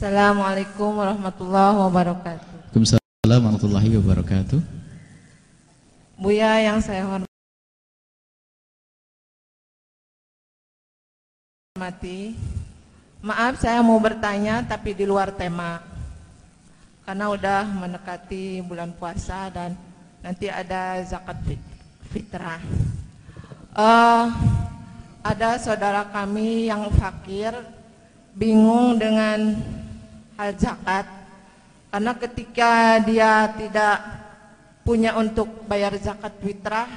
Assalamualaikum warahmatullahi wabarakatuh. Waalaikumsalam warahmatullahi wabarakatuh. Buya yang saya hormati, maaf saya mau bertanya tapi di luar tema. Karena udah mendekati bulan puasa dan nanti ada zakat fit- fitrah. Eh, ada saudara kami yang fakir bingung dengan zakat. Karena ketika dia tidak punya untuk bayar zakat fitrah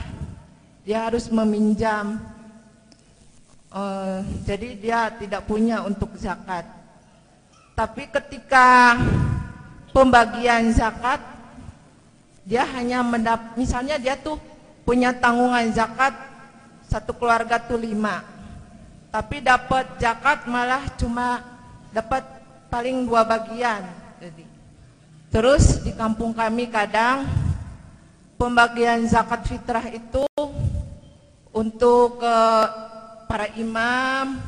dia harus meminjam. Eh, jadi dia tidak punya untuk zakat. Tapi ketika pembagian zakat dia hanya mendap misalnya dia tuh punya tanggungan zakat satu keluarga tuh lima. Tapi dapat zakat malah cuma dapat paling dua bagian. Jadi terus di kampung kami kadang pembagian zakat fitrah itu untuk eh, para imam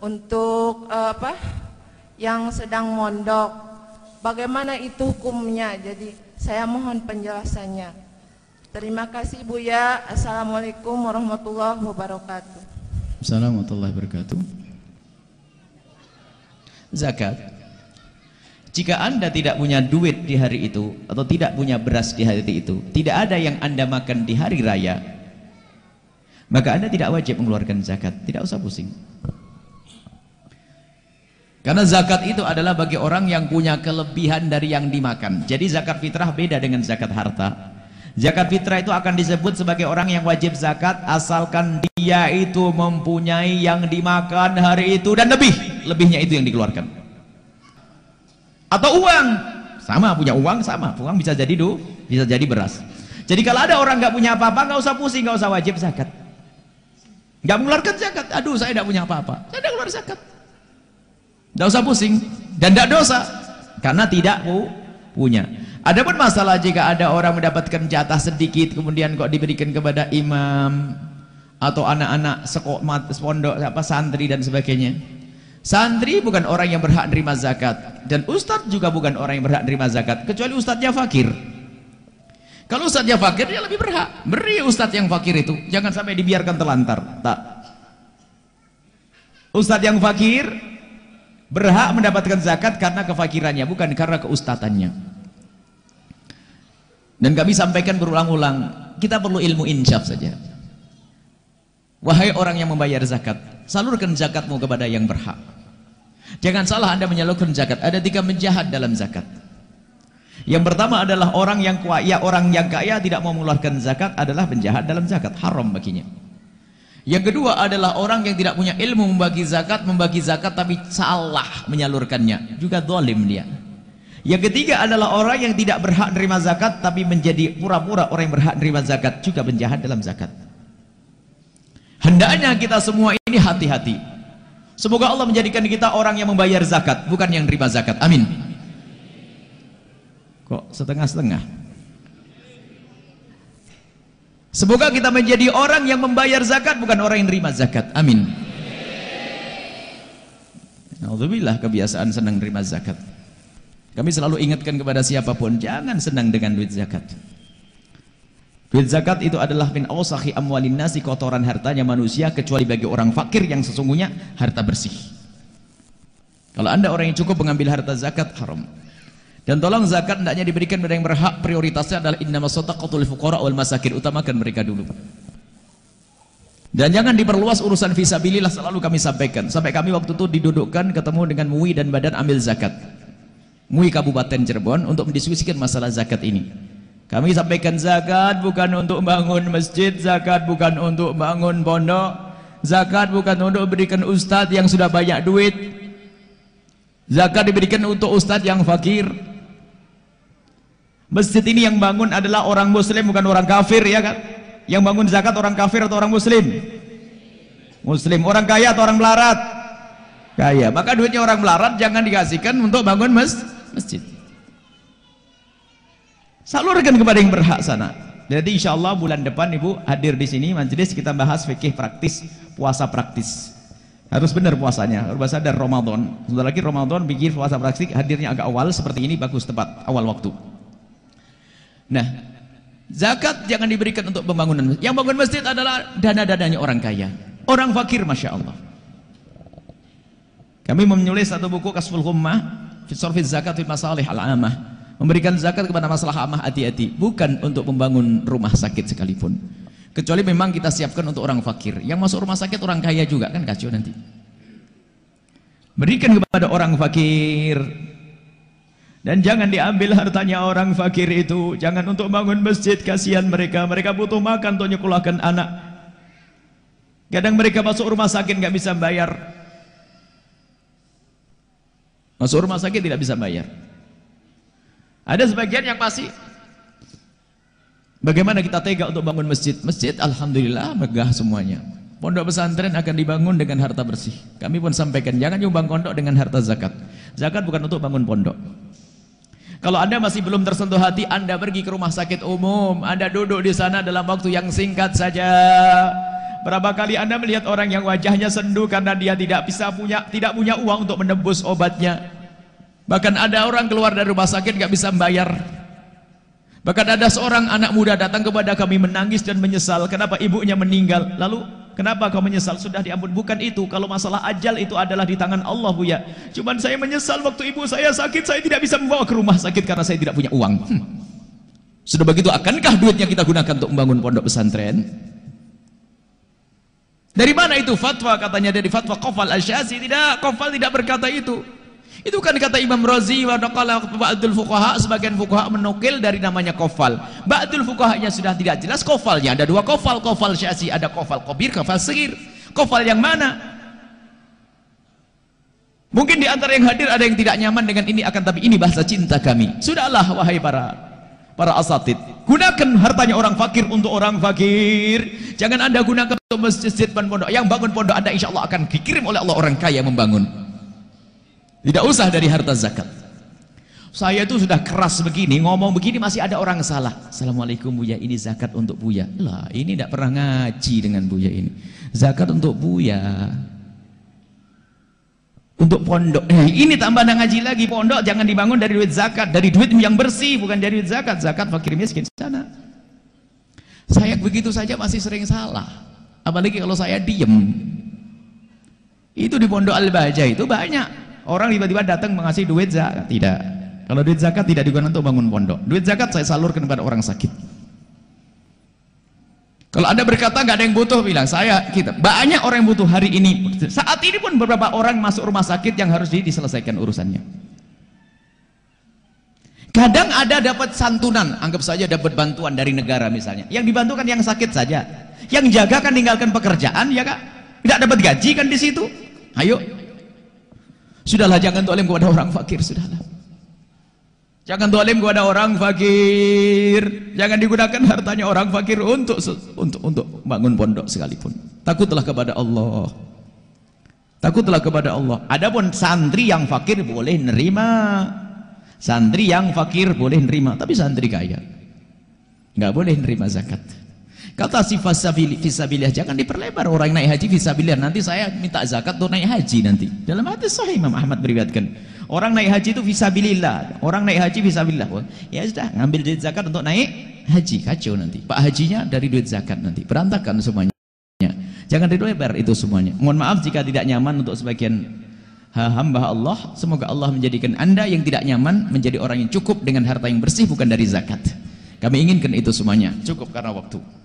untuk eh, apa yang sedang mondok. Bagaimana itu hukumnya? Jadi saya mohon penjelasannya. Terima kasih Buya Assalamualaikum warahmatullahi wabarakatuh. Assalamualaikum warahmatullahi wabarakatuh. Zakat. Jika Anda tidak punya duit di hari itu atau tidak punya beras di hari itu, tidak ada yang Anda makan di hari raya, maka Anda tidak wajib mengeluarkan zakat, tidak usah pusing. Karena zakat itu adalah bagi orang yang punya kelebihan dari yang dimakan. Jadi zakat fitrah beda dengan zakat harta. Zakat fitrah itu akan disebut sebagai orang yang wajib zakat asalkan dia itu mempunyai yang dimakan hari itu dan lebih. Lebihnya itu yang dikeluarkan. Atau uang. Sama punya uang sama. Uang bisa jadi du, bisa jadi beras. Jadi kalau ada orang nggak punya apa-apa nggak usah pusing, nggak usah wajib zakat. Nggak mengeluarkan zakat. Aduh saya tidak punya apa-apa. Saya tidak keluar zakat. Tidak usah pusing dan tidak dosa karena tidak pu punya. Adapun masalah jika ada orang mendapatkan jatah sedikit kemudian kok diberikan kepada imam atau anak-anak sekolah pondok apa santri dan sebagainya. Santri bukan orang yang berhak menerima zakat dan ustadz juga bukan orang yang berhak menerima zakat kecuali ustadznya fakir. Kalau ustadznya fakir dia lebih berhak. Beri ustadz yang fakir itu jangan sampai dibiarkan telantar. Tak. Ustadz yang fakir berhak mendapatkan zakat karena kefakirannya bukan karena keustatannya dan kami sampaikan berulang-ulang kita perlu ilmu insyaf saja wahai orang yang membayar zakat salurkan zakatmu kepada yang berhak jangan salah anda menyalurkan zakat ada tiga menjahat dalam zakat yang pertama adalah orang yang kaya orang yang kaya tidak mau mengeluarkan zakat adalah penjahat dalam zakat haram baginya yang kedua adalah orang yang tidak punya ilmu membagi zakat, membagi zakat tapi salah menyalurkannya. Juga zalim dia. Yang ketiga adalah orang yang tidak berhak menerima zakat tapi menjadi pura-pura orang yang berhak menerima zakat. Juga penjahat dalam zakat. Hendaknya kita semua ini hati-hati. Semoga Allah menjadikan kita orang yang membayar zakat, bukan yang menerima zakat. Amin. Kok setengah-setengah? Semoga kita menjadi orang yang membayar zakat bukan orang yang menerima zakat. Amin. Alhamdulillah kebiasaan senang menerima zakat. Kami selalu ingatkan kepada siapa pun jangan senang dengan duit zakat. Duit zakat itu adalah min awsahi amwalin nasi kotoran hartanya manusia kecuali bagi orang fakir yang sesungguhnya harta bersih. Kalau Anda orang yang cukup mengambil harta zakat haram. Dan tolong zakat hendaknya diberikan kepada yang berhak, prioritasnya adalah innamas shadaqatul fuqara wal masakin, utamakan mereka dulu. Dan jangan diperluas urusan fisabilillah selalu kami sampaikan. Sampai kami waktu itu didudukkan ketemu dengan MUI dan Badan Amil Zakat. MUI Kabupaten Cirebon untuk mendiskusikan masalah zakat ini. Kami sampaikan zakat bukan untuk bangun masjid, zakat bukan untuk bangun pondok, zakat bukan untuk berikan ustadz yang sudah banyak duit. Zakat diberikan untuk ustadz yang fakir. Masjid ini yang bangun adalah orang muslim bukan orang kafir ya kan? Yang bangun zakat orang kafir atau orang muslim? Muslim. Orang kaya atau orang melarat? Kaya. Maka duitnya orang melarat jangan dikasihkan untuk bangun mas masjid. Salurkan kepada yang berhak sana. Jadi insya Allah bulan depan ibu hadir di sini majelis kita bahas fikih praktis, puasa praktis. Harus benar puasanya, harus sadar Ramadan. Sebentar lagi Ramadan bikin puasa praktik hadirnya agak awal seperti ini bagus tepat awal waktu. Nah, zakat jangan diberikan untuk pembangunan. Yang bangun masjid adalah dana-dananya orang kaya. Orang fakir Masya Allah. Kami menulis satu buku Kasful Hummah Fisorfit Zakat Fit Masalih Al-Amah Memberikan zakat kepada masalah amah hati-hati Bukan untuk membangun rumah sakit sekalipun. Kecuali memang kita siapkan untuk orang fakir. Yang masuk rumah sakit orang kaya juga kan kacau nanti. Berikan kepada orang fakir. Dan jangan diambil hartanya orang fakir itu. Jangan untuk bangun masjid Kasihan mereka. Mereka butuh makan untuk nyekolahkan anak. Kadang mereka masuk rumah sakit nggak bisa bayar. Masuk rumah sakit tidak bisa bayar. Ada sebagian yang masih Bagaimana kita tega untuk bangun masjid? Masjid Alhamdulillah megah semuanya. Pondok pesantren akan dibangun dengan harta bersih. Kami pun sampaikan, jangan nyumbang pondok dengan harta zakat. Zakat bukan untuk bangun pondok. Kalau anda masih belum tersentuh hati, anda pergi ke rumah sakit umum. Anda duduk di sana dalam waktu yang singkat saja. Berapa kali Anda melihat orang yang wajahnya sendu karena dia tidak bisa punya tidak punya uang untuk menebus obatnya. Bahkan ada orang keluar dari rumah sakit nggak bisa membayar. Bahkan ada seorang anak muda datang kepada kami menangis dan menyesal kenapa ibunya meninggal. Lalu kenapa kau menyesal? Sudah diampun. Bukan itu. Kalau masalah ajal itu adalah di tangan Allah bu ya. Cuman saya menyesal waktu ibu saya sakit saya tidak bisa membawa ke rumah sakit karena saya tidak punya uang. Hmm. Sudah begitu akankah duitnya kita gunakan untuk membangun pondok pesantren? Dari mana itu fatwa katanya dari fatwa Qafal Asy-Syazi tidak Qafal tidak berkata itu. Itu kan kata Imam Razi wa naqala ba'dul fuqaha sebagian fuqaha menukil dari namanya Qafal. Ba'dul fuqahanya sudah tidak jelas Qafalnya ada dua Qafal, Qafal Syazi ada Qafal Kabir, Qafal Sagir. Qafal yang mana? Mungkin di antara yang hadir ada yang tidak nyaman dengan ini akan tapi ini bahasa cinta kami. Sudahlah wahai para para asatid. Gunakan hartanya orang fakir untuk orang fakir. Jangan anda gunakan untuk masjid dan pondok. Yang bangun pondok anda insya Allah akan dikirim oleh Allah orang kaya membangun. Tidak usah dari harta zakat. Saya itu sudah keras begini, ngomong begini masih ada orang salah. Assalamualaikum Buya, ini zakat untuk Buya. Lah, ini tidak pernah ngaji dengan Buya ini. Zakat untuk Buya untuk pondok. Eh, ini tambah ngaji lagi pondok jangan dibangun dari duit zakat, dari duit yang bersih bukan dari duit zakat. Zakat fakir miskin sana. Saya begitu saja masih sering salah. Apalagi kalau saya diem. Itu di pondok Al-Baja itu banyak orang tiba-tiba datang mengasih duit zakat. Tidak. Kalau duit zakat tidak digunakan untuk bangun pondok. Duit zakat saya salurkan kepada orang sakit. Kalau anda berkata nggak ada yang butuh, bilang saya kita banyak orang yang butuh hari ini. Saat ini pun beberapa orang masuk rumah sakit yang harus diselesaikan urusannya. Kadang ada dapat santunan, anggap saja dapat bantuan dari negara misalnya. Yang dibantukan yang sakit saja. Yang jaga kan tinggalkan pekerjaan ya kak. Tidak dapat gaji kan di situ. Ayo. Sudahlah jangan tolim kepada orang fakir sudahlah. Jangan dolim kepada orang fakir. Jangan digunakan hartanya orang fakir untuk untuk untuk bangun pondok sekalipun. Takutlah kepada Allah. Takutlah kepada Allah. Adapun santri yang fakir boleh nerima. Santri yang fakir boleh nerima, tapi santri kaya nggak boleh nerima zakat. Kata si fisabilillah jangan diperlebar orang naik haji fisabilillah nanti saya minta zakat untuk naik haji nanti. Dalam hadis sahih Imam Ahmad beriwayatkan. Orang naik haji itu fisabilillah. Orang naik haji fisabilillah. Ya sudah ngambil duit zakat untuk naik haji kacau nanti. Pak hajinya dari duit zakat nanti. Berantakan semuanya. Jangan dilebar itu semuanya. Mohon maaf jika tidak nyaman untuk sebagian hamba Allah. Semoga Allah menjadikan Anda yang tidak nyaman menjadi orang yang cukup dengan harta yang bersih bukan dari zakat. Kami inginkan itu semuanya. Cukup karena waktu.